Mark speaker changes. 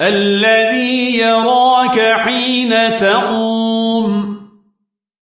Speaker 1: الذي يراك حين تقوم.